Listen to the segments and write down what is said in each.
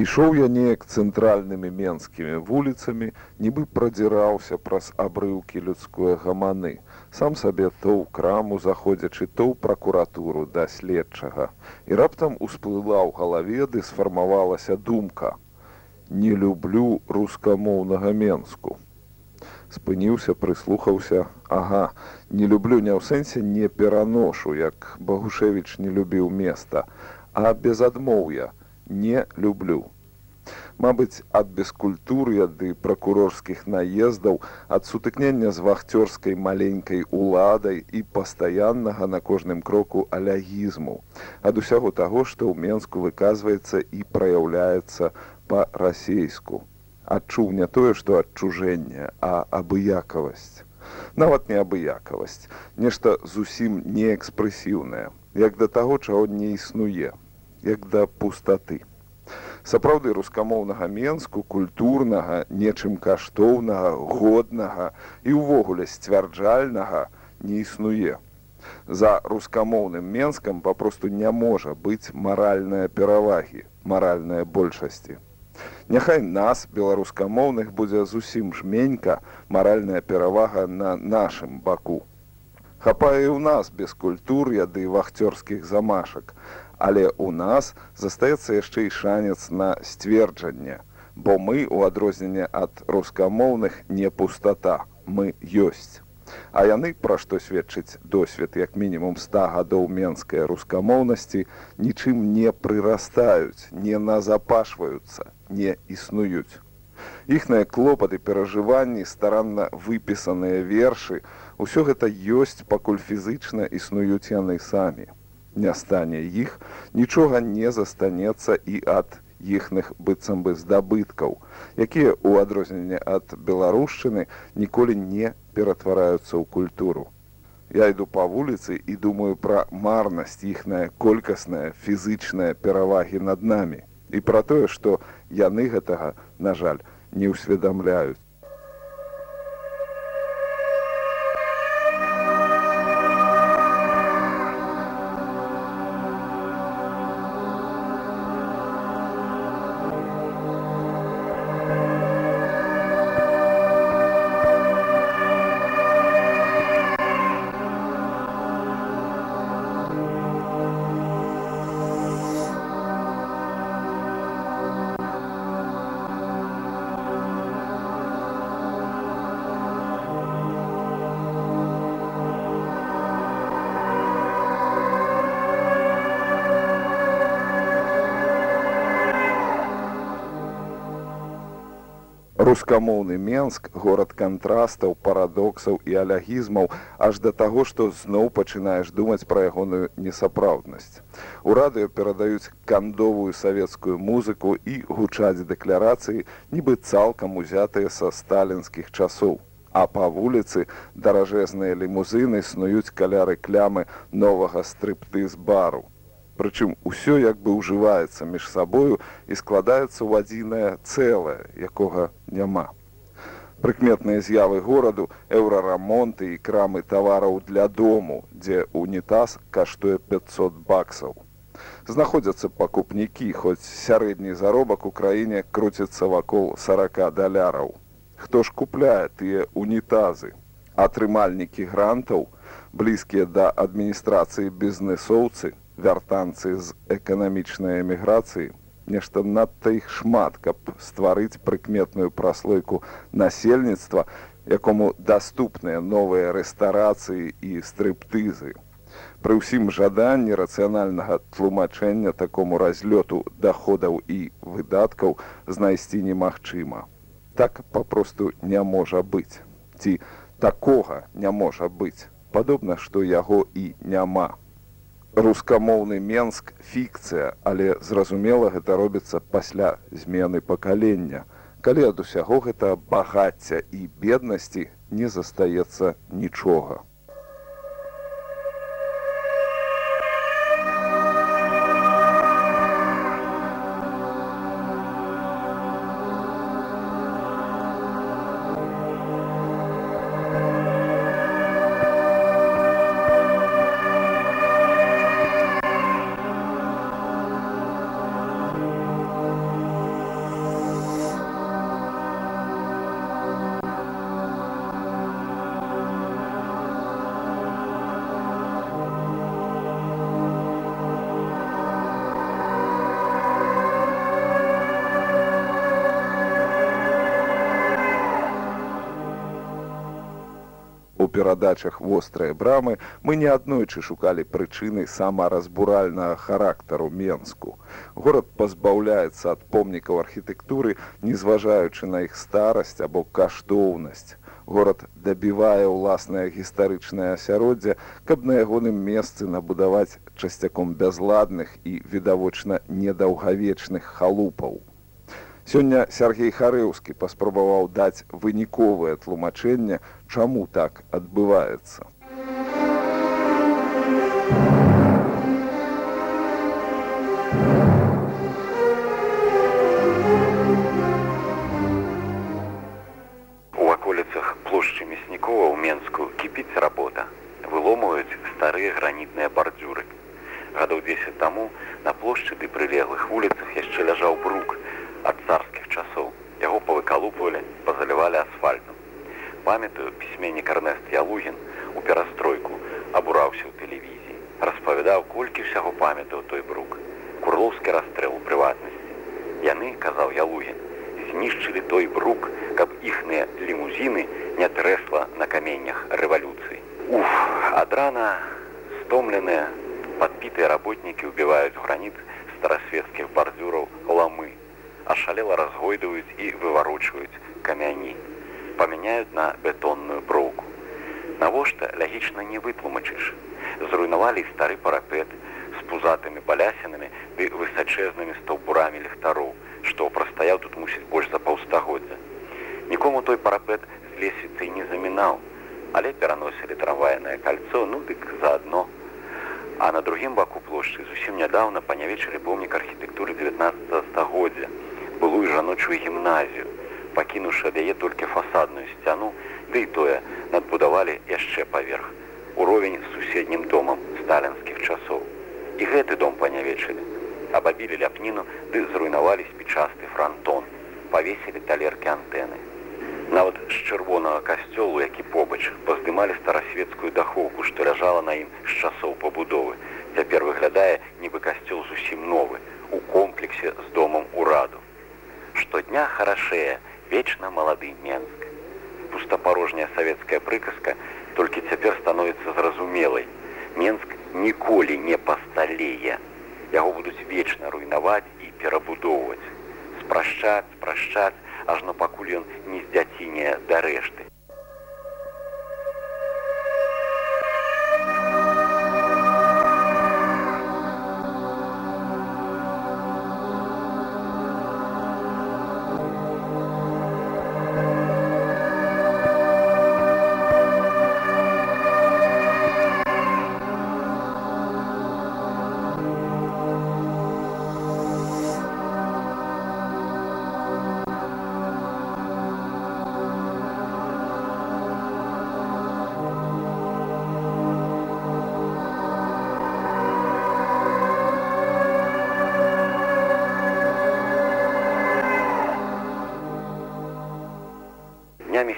ішоў я неяк цэнтральнымі менскімі вуліцамі нібы прадзіраўся праз абрыўкі людской гаманы. Сам сабе то ў краму заходзячы то ў пракуратуру да следчага. І раптам усплыла ў галаве ды сфармавалася думка. Не люблю рускамоўнага менску спыніўся прыслухаўся. Ага не люблю не ў сэнсе не пераношу як багушевич не любіў места а без адмоўя не люблю Мабыць, ад бескультуры ды пракурорскіх наездаў, ад сутыкнення з вахцёрскай маленькай уладай і пастаяннага на кожным кроку алягізму, ад усяго таго, што ў Мску выказваецца і праяўляецца па-расейску. Адчуў не тое, што адчужэнне, а абыякавасць. Нават не абыякавасць, нешта зусім неэкспрэсіўнае, як да таго, чаго не існуе, як да пустаты. Сапраўды рускамоўнага менску культурнага нечым каштоўнага годнага і ўвогуле сцвярджальнага не існуе. За рускамоўным менскам папросту не можа быць маральная перавагі маральная большасці. Няхай нас беларускамоўных будзе зусім жменька маральная перавага на нашым баку. Хапае ў нас без культур яды вахцёрскіх замашак але ў нас застаецца яшчэ і шанец на сцверджанне, бо мы у адрозненне ад рускамоўных не пустата, мы ёсць. А яны, пра што сведчыць досвед як мінімум 100 гадоў менскай рускамоўнасці, нічым не прырастаюць, не назапашваюцца, не існуюць. Іхныя клопаты перажыванні старанна выпісаныя вершы, усё гэта ёсць, пакуль фізычна існуюць яны самі не стане іх, нічога не застанецца і ад іхных быццам бы здабыткаў, якія ў адрозненне ад беларушчыны ніколі не ператвараюцца ў культуру. Я іду па вуліцы і думаю пра марнасць іхная колькасная фізычная перавагі над намі і пра тое, што яны гэтага, на жаль, не ўсведамляюць. Рускамоўны менск горад кантрастаў парадоксаў і алягізмаў аж да таго што зноў пачынаеш думаць пра ягоную несапраўднасць. У радыё перадаюць кандовую савецкую музыку і гучаць дэкларацыі нібы цалкам узятыя са сталінскіх часоў. А па вуліцы даражэзныя лімузыны снуюць каляры клямы новага стрыптыз бару прычым усё як бы ўжываецца між сабою і складаецца ў адзінае цэлае якога няма. Прыкметныя з'явы гораду еўрарамонты і крамы тавараў для дому дзе унітаз каштуе 500 баксаў. Знаходзяцца пакупнікі хоць сярэдні заробак у краіне круціцца вакол 40 даляраў. Хто ж купляе тыя унітазы? Атрымальнікі грантаў? Блізкія да адміністрацыі бізнесоўцы вяртанцы з эканамічнай эміграцыі нешта надта іх шмат каб стварыць прыкметную праслойку насельніцтва якому даступныя новыя рэстарацыі і стрыптызы. Пры ўсім жаданні рацыянальнага тлумачэння такому разлёту даходаў і выдаткаў знайсці немагчыма. Так папросту не можа быць. Ці такога не можа быць. Падобна што яго і няма рускамоўны менск фікцыя але зразумела гэта робіцца пасля змены пакалення. Калі ад усяго гэта багацця і беднасці не застаецца нічога У перадачах вострыя брамы мы неаднойчы шукалі прычыны самаразбуральнага характару Менску. Горад пазбаўляецца ад помнікаў архітэктуры, не зважаючы на іх старасць або каштоўнасць. Горад дабівае ўласнае гістарычнае асяроддзе, каб на ягоным месцы набудаваць часцяком бязладных і відавочна недаўгавечных халупаў. Сёння Сергей Харэўскі паспрабаваў даць выніковае тлумачэнне, чаму так адбываецца. Плошчы мяснікова ў Менску кіпіць работа. Выломаюць старыя гранітныя бардзюры. Гадоў 10 таму на плошчы ды прылеглых вуліцах яшчэ ляжаў брук ад царскіх часоў. Яго павыкалупвалі, пазалівалі асфальтам. Памятаю, пісьменнік Арнест Ялугін у перастройку абураўся ў тэлевізіі. Распавядаў, колькі ўсяго памятаў той брук. Курлоўскі расстрэл у прыватнасці. Яны, казаў Ялугін, знішчылі той брук, каб іхныя лімузіны не трэсла на каменнях рэвалюцыі. Уф, ад рана стомленыя, падпітыя работнікі ўбіваюць граніт старасветскіх бардзюраў ламы, ашалела разгойдаюць і выварочваюць камяні, памяняюць на бетонную броўку. Навошта лягічна не вытлумачыш. Зруйнавалі стары парапет з пузатымі балясінамі ды высачэзнымі стаўбурамі ліхтароў, што прастаяў тут мусіць больш за паўстагоддзя. Нікому той парапет з лесвіцай не замінаў, але пераносілі трамвайнае кальцо, ну дык заадно. А на другім баку плошчы зусім нядаўна панявечылі помнік архітэктуры 19 стагоддзя, былую жаночую гімназію, пакінуўшы ад яе толькі фасадную сцяну, ды і тое надбудавалі яшчэ паверх, уровень з суседнім домам сталінскіх часоў. І гэты дом панявечылі, абабілі ляпніну ды зруйнавалі спічасты франтон, павесілі талеркі антэны. Нават з чырвонага касцёлу, які побач, паздымалі старасветскую дахоўку, што ляжала на ім з часоў пабудовы. Цяпер выглядае, нібы касцёл зусім новы, у комплексе з домам ураду. Штодня харашэе, вечна малады Менск. Пустапарожняя савецкая прыказка толькі цяпер становіцца зразумелай. Менск ніколі не пасталее. Яго будуць вечна руйнаваць і перабудоўваць. Спрашчаць, спрашчаць, ажно пакуль ён не здзяціне да рэшты.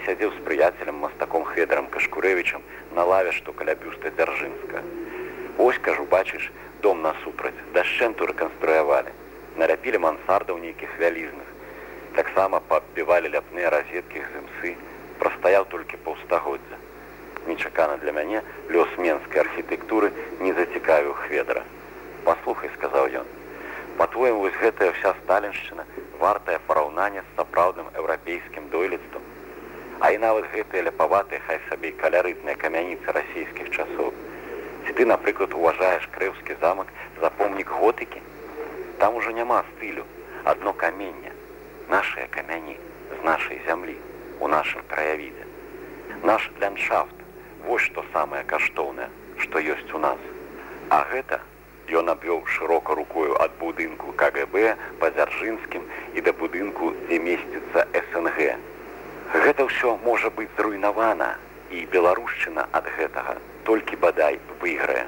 Сядзеў з прыяцелем мастаком хедарам кашкурэвічам на лаве, што каля бюста дзяржынска. Вось кажу, бачыш, дом насупраць, дашчэнту рэканструявалі. Наляпілі мансардаў нейкіх вялізных. Таксама пабівалі ляпныя разеткі з імсы, прастаяў толькі паўстагоддзя. Нечакана для мяне лёс менскай архітэктуры не зацікавіў хведара. Паслухай, сказаў ён. Па-твоему, вось гэтая вся сталіншчына вартая параўнання з сапраўдным еўрапейскім дойлідствам. А і нават гэтыя ляпаватыя хай сабе і калярытныя камяніцы расійскіх часоў. Ці ты, напрыклад, уважаеш крэўскі замак за помнік готыкі? Там ужо няма стылю, адно каменне, нашыя камяні з нашай зямлі, у нашым краявідзе. Наш ландшафт, вось што самае каштоўнае, што ёсць у нас. А гэта ён абвёў шырока рукою ад будынку КГБ па дзяржынскім і да будынку, дзе месціцца СНГ. Гэта ўсё можа быць зруйнавана і беларушчына ад гэтага толькі бадай выйграе.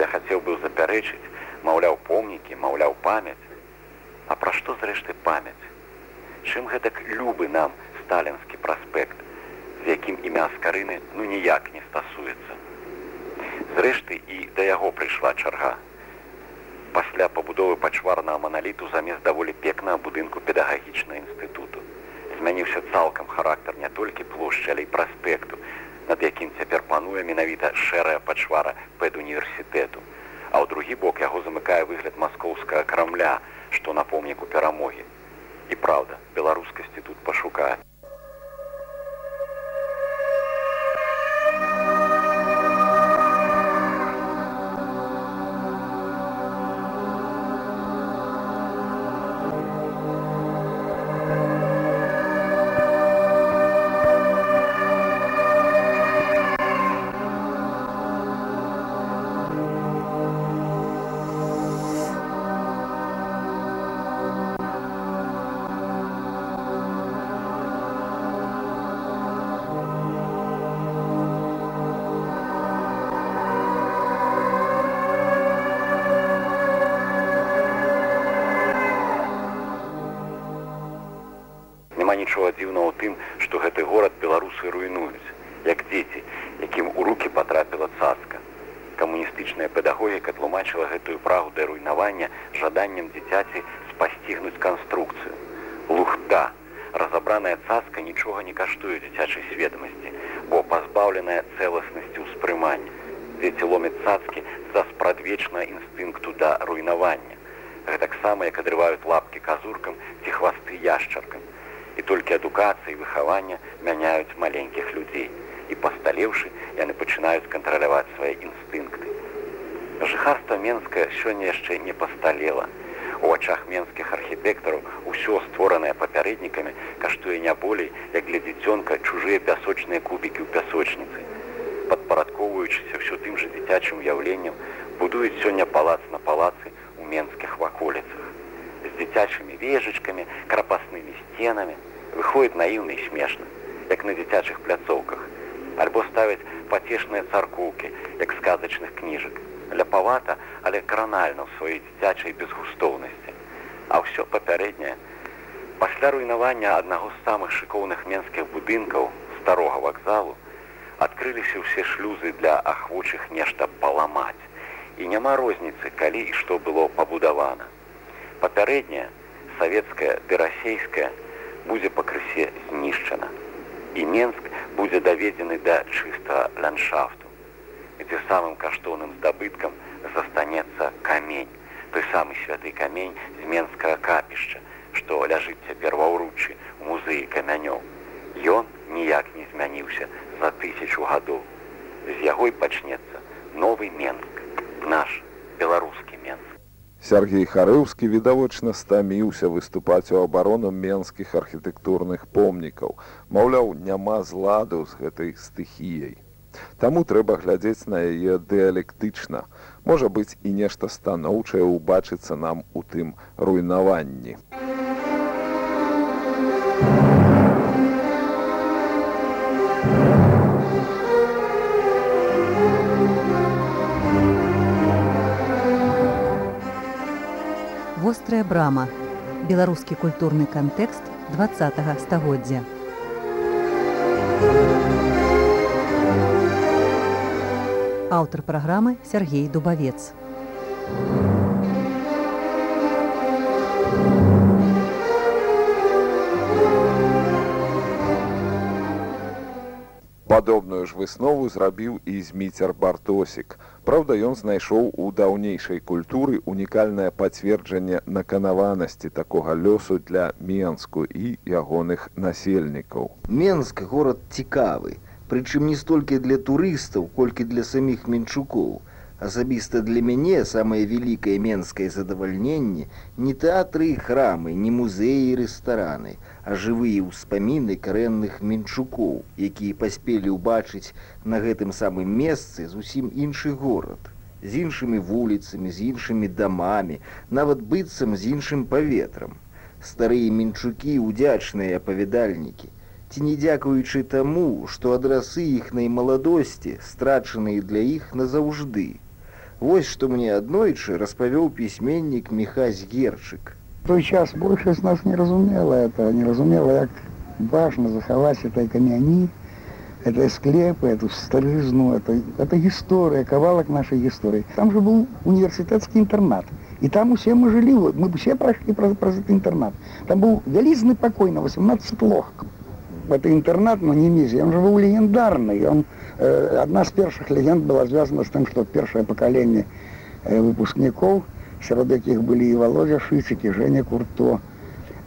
Я хацеў быў запярэчыць, маўляў помнікі, маўляў памяць. А пра што зрэшты памяць? Чым гэтак любы нам сталінскі праспект, з якім імя скарыны ну ніяк не стасуецца. Зрэшты і да яго прыйшла чарга. Пасля пабудовы пачварнага маналіту замест даволі пекнага будынку педагагічнага інстытуту змяніўся цалкам характар не толькі плошчы, але і праспекту. над якім цяпер пануе менавіта шэрая пачвара пэдуніверсітэту. А ў другі бок яго замыкае выгляд маскоўскага крамля, што на помніку перамогі. І праўда, беларускасці тут пашукае. Дзіўнага ў тым, што гэты горад беларусы руйнуюць, як дзеці, якім у рукі патрапіла цацка. Камуністычная педагогіка тлумачыла гэтую прагу да руйнавання жаданнем дзіцяці спасцігнуць канструкцыю. Лухта, разабраная цацка нічога не каштуе дзіцячай сведомасці, бо пазбаўленая цэласнасці ўспрымання. Дзеці ломяць цацкі за спрадвечнага інстынкту да руйнавання. Гэтаксама, як адрываюць лапкі казуркам ці хвасты яшчаркам. І толькі адукацыя і выхавання мяняюць маленькіх людзей. І пасталеўшы, яны пачынаюць кантраляваць свае інстынкты. Жыхарства Менска сёння яшчэ не пасталела. У вачах менскіх архітэктараў усё створанае папярэднікамі каштуе не болей, як для дзіцёнка чужыя пясочныя кубікі ў пясочніцы. Падпарадковваючыся ўсё тым жа дзіцячым уяўленнем, будуюць сёння палац на палацы ў менскіх ваколіцах. З дзіцячымі вежачкамі, крапаснымі сценамі выходзіць наіўна і смешна, як на дзіцячых пляцоўках, альбо ставяць пацешныя царкоўкі, як сказачных кніжак. Ляпавата, але кранальна ў сваёй дзіцячай безгустоўнасці. А ўсё папярэдняе. Пасля руйнавання аднаго з самых шыкоўных менскіх будынкаў старога вакзалу адкрыліся ўсе шлюзы для ахвочых нешта паламаць. І няма розніцы, калі і што было пабудавана. Папярэдняе, савецкая ды расейская будзе пакрысе знішчана. І Менск будзе даведзены да чыстага ландшафту дзе самым каштоўным здабыткам застанецца камень, той самы святы камень з менскага капішча, што ляжыць цяпер ва ўручы у музеі камянёў. Ён ніяк не змяніўся за тысячу гадоў. З яго і пачнецца новы Менск, наш беларускі Менск. Сергей Харыўскі відавочна стаміўся выступаць у абарону менскіх архітэктурных помнікаў. Маўляў, няма зладу з гэтай стыхіяй. Таму трэба глядзець на яе дыялектычна. Можа быць і нешта станоўчае ўбачыцца нам у тым руйнаванні. Вострая брама. Беларускі культурны кантэкст 20 стагоддзя. Аўтар праграмы Сергей Дубавец. Падобную ж выснову зрабіў і зміцер бартосік. Праўда, ён знайшоў у даўнейшай культуры унікальнае пацверджанне наканаванасці такога лёсу для Менску і ягоных насельнікаў. Менск горад цікавы, прычым не столькі для турыстаў, колькі для саміх менчукоў. Асабіста для мяне самае вялікае менскае задавальненне не тэатры і храмы, не музеі і рэстараны, а жывыя ўспаміны карэнных менчукоў, якія паспелі ўбачыць на гэтым самым месцы зусім іншы горад з іншымі вуліцамі, з іншымі дамамі, нават быццам з іншым паветрам. Старыя менчукі удзячныя апавядальнікі. Ці не дзякуючы таму, што адрасы іхнай маладосці страчаныя для іх назаўжды. Вось што мне аднойчы распавёў пісьменнік Міхась Герчык. Той час большасць нас не разумела это, не разумела, як важна захаваць этой камяні, это склепы, эту старызну, это, это гісторыя, кавалак нашай гісторыі. Там же быў універсітэцкі інтэрнат. І там усе мы жылі, мы все прайшлі праз, праз інтэрнат. Там быў вялізны пакой на 18 ложкаў. Это интернат на Немезе, он же был легендарный. Он, э, одна из первых легенд была связана с тем, что первое поколение э, выпускников, среди яких были и Володя Шицик, и Женя Курто,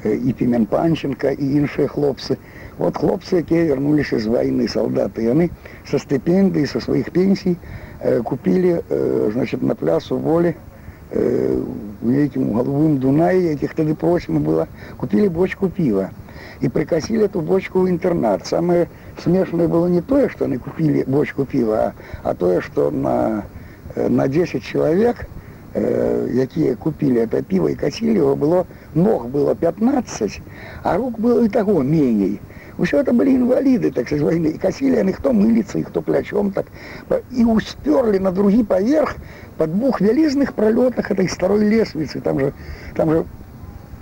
э, и Пимен Панченко, и іншие хлопцы. Вот хлопцы, якія вернулись из войны, солдаты, и они со стипендий, со своих пенсий э, купили, э, значит, на плясу воли в неким головым Дунае, яких тогда просимо было, купили бочку пива и прикосили эту бочку в интернат. Самое смешное было не то, что они купили бочку пива, а, а то, что на, э, на 10 человек, э, якія купили это пиво и косили его, было, ног было 15, а рук было и того менее. Все это были инвалиды, так сказать, войны. И косили они кто мылится, кто плечом, так. И усперли на другий поверх под двух велизных пролетах этой старой лестницы. Там же, там же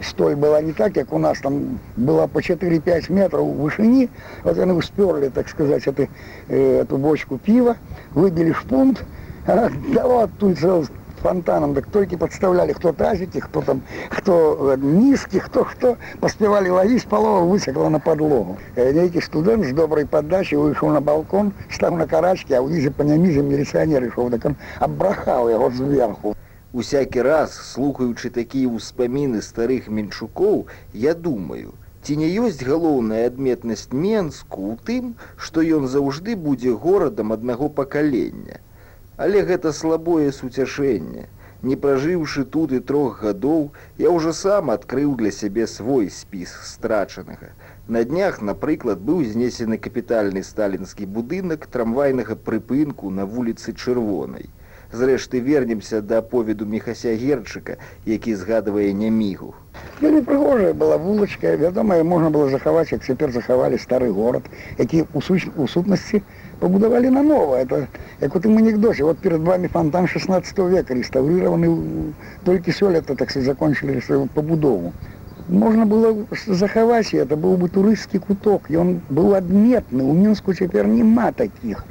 столь была не так, как у нас, там была по 4-5 метров в вышине. Вот они усперли, так сказать, эту, э, эту бочку пива, выбили шпунт, а, дало оттуда фонтаном, так только подставляли кто тазики, кто там, кто низкий, кто кто, поспевали ловить, полова высекла на подлогу. Некий студент с доброй подачей вышел на балкон, стал на карачке, а унизе по нямізе милиционер ішов, так он обрахал его сверху. Усякі раз, слухаючы такія ўспаміны старых менчукоў, я думаю, ці не ёсць галоўная адметнасць Менску ў тым, што ён заўжды будзе горадам аднаго пакалення. Але гэта слабое суцяшэнне. Не пражыўшы тут і трох гадоў, я ўжо сам адкрыў для сябе свой спіс страчанага. На днях, напрыклад, быў знесены капітальны сталінскі будынак трамвайнага прыпынку на вуліцы чырвонай. Зрэшты вернемся да аповеду мехася герчыка, які згадвае нямігу. Вельмі прыгожая была вулачка, вядома, можна было захаваць, як цяпер захавалі стары горад, які у, суч... у сутнасці побудавалі на нова. Это як у тым анекдоце, вот перед вами фонтан 16 века реставрированы толькі сёлета так закончили свою побудову. Можна было захаваць, это быў бы турысцкі куток, ён быў адметны, у мінску цяпер няма таких.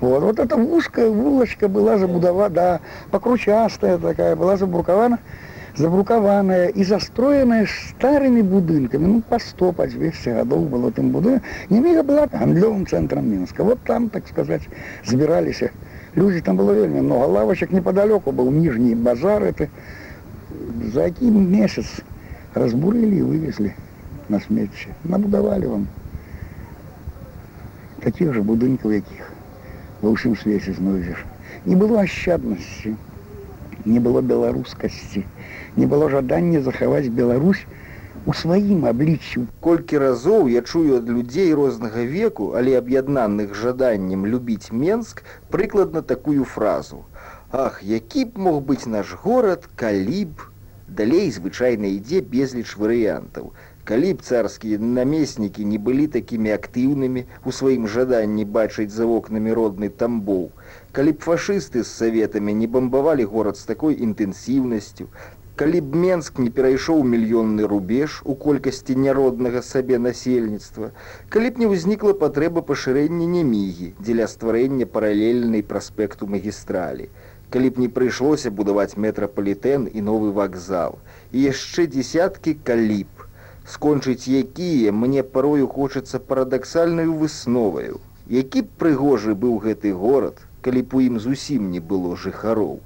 Вот, вот эта узкая вулочка была забудова, да, покручастая такая, была забрукована, забрукованная и застроенная старыми будынками, ну, по 100, по 200 годов было там будинок. Немега была гандлевым центром Минска. Вот там, так сказать, собирались люди, там было вельми много лавочек, неподалеку был Нижний базар, это за один месяц разбурили и вывезли на сметище. Набудовали вам таких же будинков, яких ва ўсім свеце знойдзеш. Не было ашчаднасці, не было беларускасці, не было жадання захаваць Беларусь у сваім абліччу. Колькі разоў я чую ад людзей рознага веку, але аб'яднаных жаданнем любіць Менск прыкладна такую фразу: Ах, які б мог быць наш горад, калі б, далей звычайна ідзе безліч варыянтаў. Калі б царскія намеснікі не былі такімі актыўнымі у сваім жаданні бачыць за вокнамі родны тамбоў калі б фашысты з саветамі не бамбавалі горад з такой інтэнсіўнасцю калі б менск не перайшоў мільённы рубеж у колькасці няроднага сабе насельніцтва калі б не ўзнікла патрэба пашырэння немігі дзеля стварэння паралельнай праспекту магістралі калі б не прыйшлося будаваць метрапалітэн і новы вакзал. І яшчэ десяткі калі б скончыць якія мне парою хочацца парадаксальную высноваю. Які б прыгожы быў гэты горад калі б у ім зусім не было жыхароў.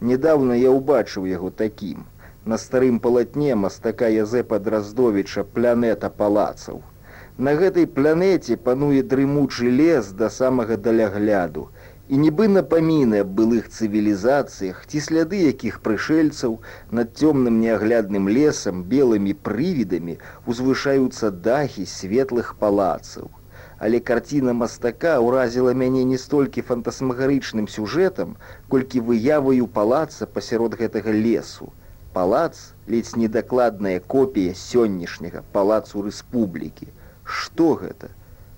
Недавно я ўбачыў яго такім. На старым палатне мастака язэпа драздовіча планета палацаў. На гэтай планеце пануе дрымучы лес да самага далягляду і нібы напаміны аб былых цывілізацыях ці сляды якіх прышельцаў над цёмным неаглядным лесам белымі прывідамі узвышаюцца дахі светлых палацаў. Але карціна мастака ўразіла мяне не столькі фантасмагарычным сюжэтам, колькі выяваю палаца пасярод гэтага лесу. Палац ледзь недакладная копія сённяшняга палацу рэспублікі. Што гэта?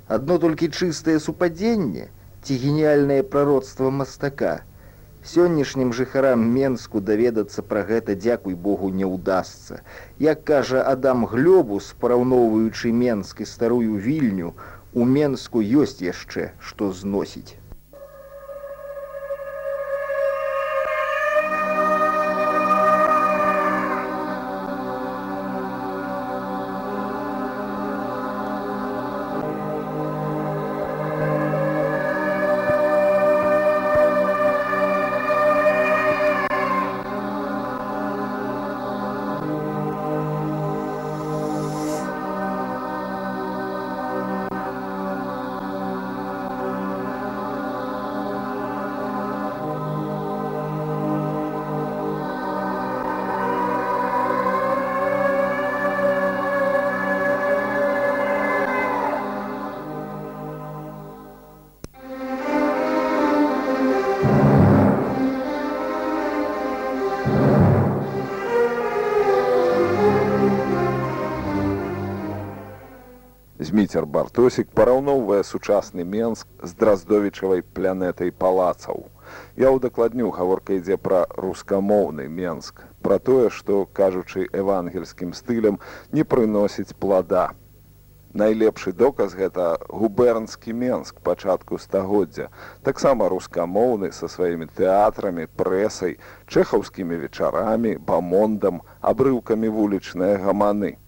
Адно толькі чыстае супадзенне, ці геніяльнае прародства мастака. Сённяшнім жыхарам Менску даведацца пра гэта дзякуй Богу не ўдасца. Як кажа Адам Глёбус, параўноўваючы Менск і старую вільню, у Менску ёсць яшчэ, што зносіць. Зміцер Бартосік параўноўвае сучасны Менск з драздовічавай планетай палацаў. Я ўдакладню гаворка ідзе пра рускамоўны Менск, пра тое, што, кажучы евангельскім стылем, не прыносіць плада. Найлепшы доказ гэта губернскі Менск пачатку стагоддзя, таксама рускамоўны са сваімі тэатрамі, прэсай, чэхаўскімі вечарамі, бамондам, абрыўкамі вулічныя гаманы.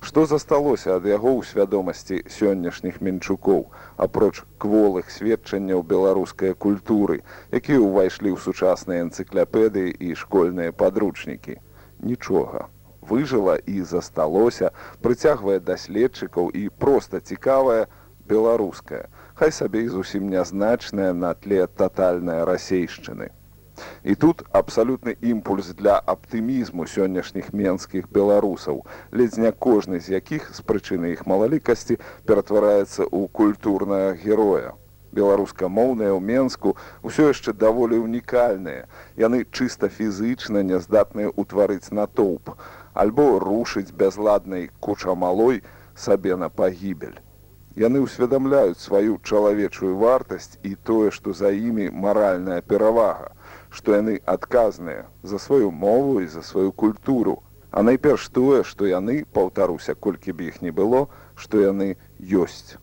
Што засталося ад яго ў свядомасці сённяшніх мінчукоў, апроч кволых сведчанняў беларускай культуры, якія ўвайшлі ў сучасныя энцыкляпедыі і школьныя падручнікі. Нічога выжыла і засталося, прыцягвае даследчыкаў і проста цікавая беларуская, хай сабе і зусім нязначная на тле татальнай расейшчыны. І тут абсалютны імпульс для аптымізму сённяшніх менскіх беларусаў, ледзь не кожны з якіх з прычыны іх малалікасці ператвараецца ў культурнага героя беларускамоўныя ў Мску ўсё яшчэ даволі ўнікальныя. Яны чыста фізычна няздатныя ўтварыць натоўп, альбо рушыць бязладнай кучамалой сабе на пагібель. Яны ўсведамляюць сваю чалавечую вартасць і тое, што за імі маральная перавага, што яны адказныя за сваю мову і за сваю культуру. А найперш тое, што яны, паўтаруся, колькі б іх не было, што яны ёсць.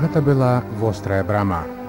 Гэта была вострая брама.